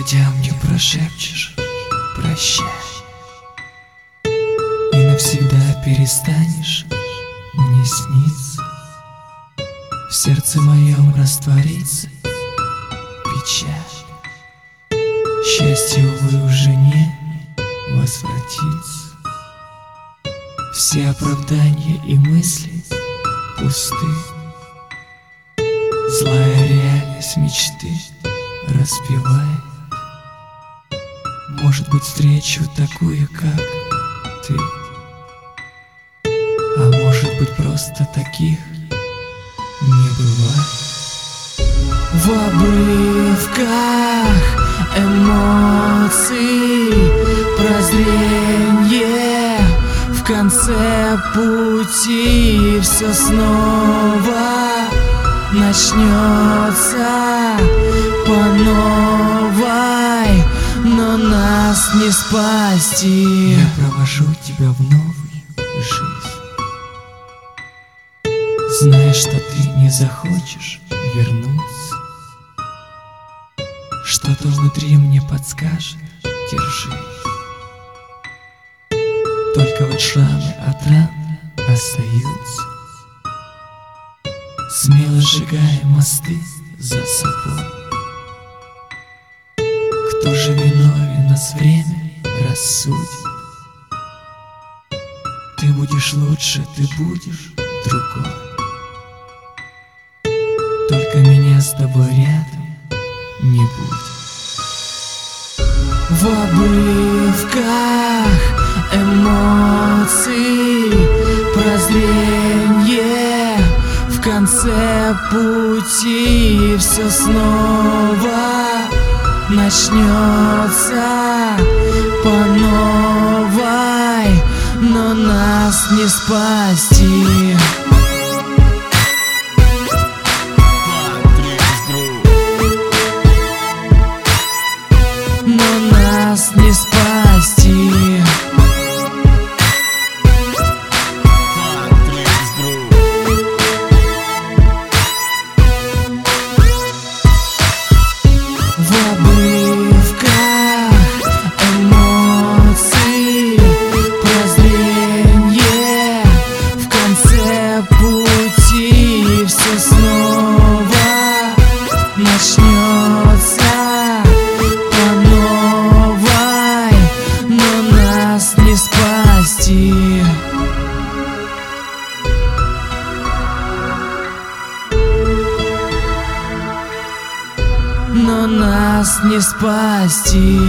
Уходя мне прошепчешь прощай. И навсегда перестанешь мне сниться. В сердце моем растворится печаль. Счастье, увы, уже не возвратится. Все оправдания и мысли пусты. Злая реальность мечты распевает Может быть встречу такую, как ты? А может быть просто таких не бывает? В обрывках эмоций Прозрение в конце пути Все снова начнется по новой, но нас не спасти. Я провожу тебя в новую жизнь, зная, что ты не захочешь вернуться. Что-то внутри мне подскажет, держись. Только вот шрамы от ран остаются. Смело сжигая мосты за собой Кто же виновен нас время рассудит Ты будешь лучше, ты будешь другой. Только меня с тобой рядом не будет. В обрывках эмоций Прозрение в конце пути все снова начнется по новой, но нас не спасти. Но нас не спасти. Но нас не спасти.